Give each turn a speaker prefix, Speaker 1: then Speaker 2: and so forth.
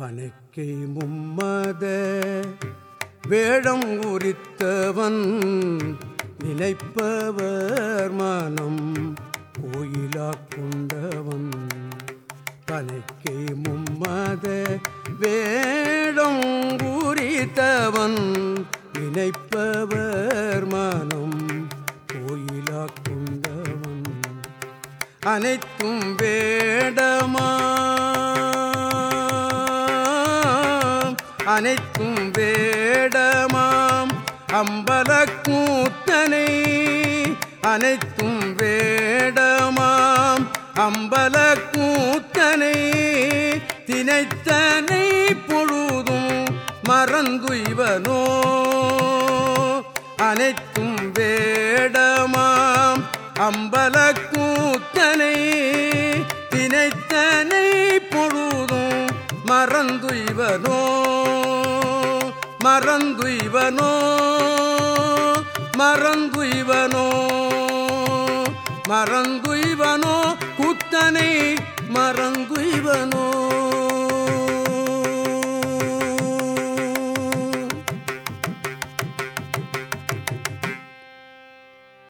Speaker 1: பனைக்கை மும்மத வேடம் உரித்தவன் நினைப்பவர் மனம் கோயிலா கொண்டவன். பனைக்கை மும்மத வேடம் உரித்தவன் நினைப்பவர் மனம் கோயிலா கொண்டவன். அனைத்தும் வேடமா அனைத்தும் வேடமாம் அம்பல கூத்தனை அனைத்தும் வேடமாம் அம்பல கூத்தனை தினைத்தனை பொழுதும் மறந்து இவனோ அனைத்தும் வேடமாம் அம்பல கூத்தனை தினைத்தனை பொழுதும் மறந்து இவனோ மறந்து இவனோ மறந்து இவனோ மறந்து இவனோ குத்தனை மறந்து இவனோ.